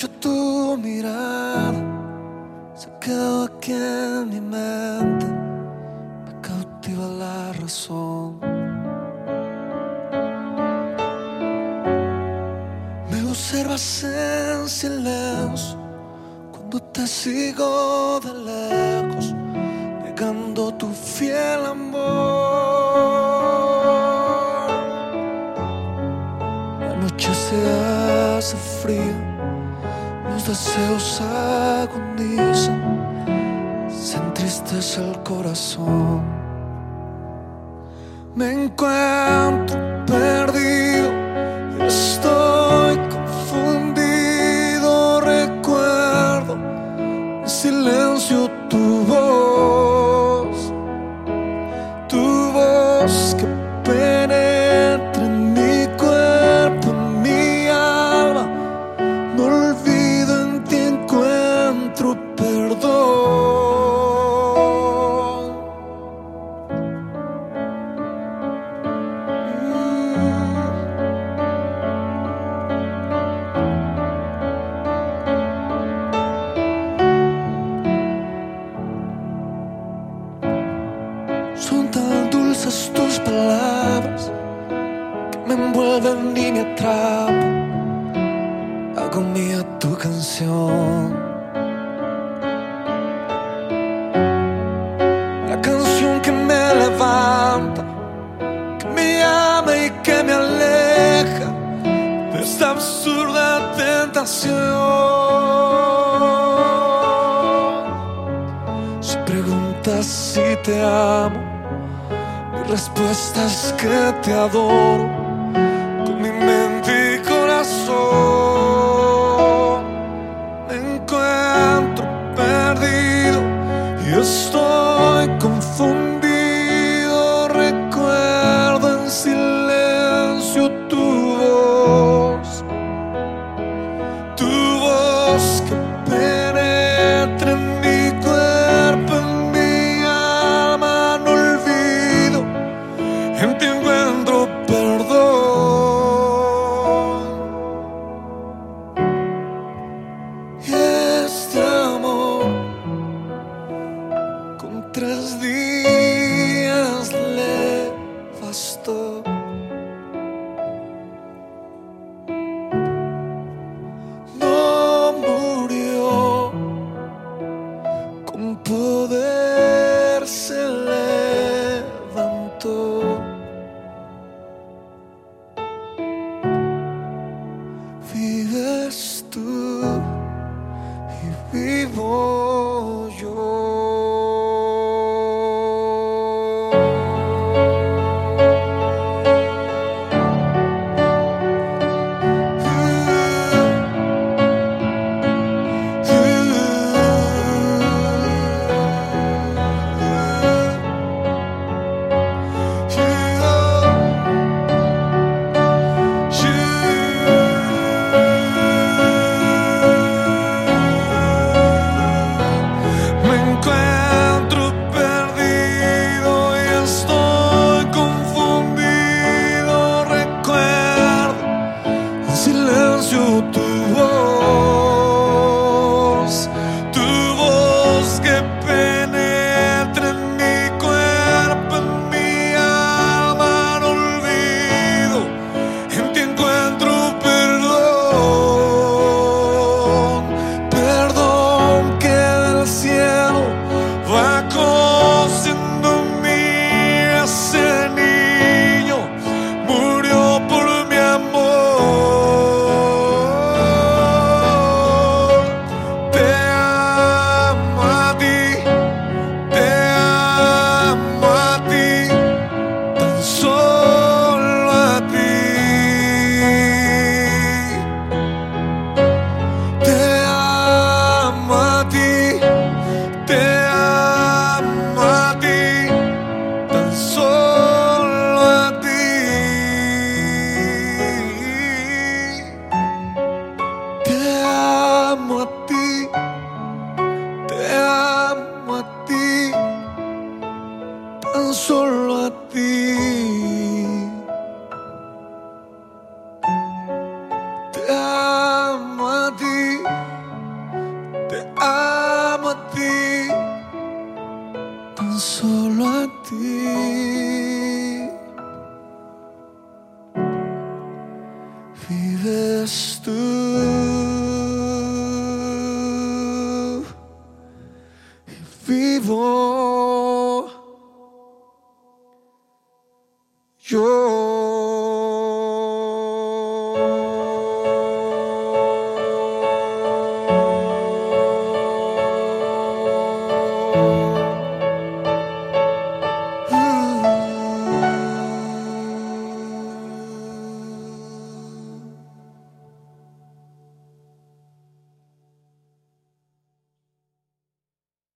hecho tu mirada se quedó aquí en mi mente, me cautiva la razón. Me observas en silencio. Cuando te sigo de lejos, los deseos agonizan, se entristece el corazón. Me encuentro perdido, estoy confundido, recuerdo en silencio tu voz, tu voz que Hago mía tu canción. La canción que me levanta, que me ama y que me aleja de esta absurda tentación. Si preguntas si te amo, mi respuesta es que te adoro con mi mente encuentro perdido y estoy tres días le bastó. No murió con poder se levantó. Vives tú y vivo solo a ti. Te amo a ti, te amo a ti, tan solo a ti. Vives tú. vivo